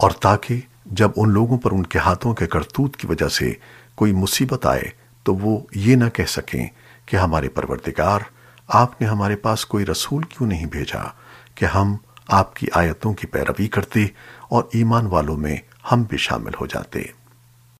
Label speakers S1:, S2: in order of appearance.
S1: اور تاکہ جب ان لوگوں پر ان کے ہاتھوں کے کرتوت کی وجہ سے کوئی مصیبت آئے تو وہ یہ نہ کہہ سکیں کہ ہمارے پروردگار، آپ نے ہمارے پاس کوئی رسول کیوں نہیں بھیجا کہ ہم آپ کی آیتوں کی پیروی کرتے اور ایمان والوں میں ہم بھی شامل ہو جاتے۔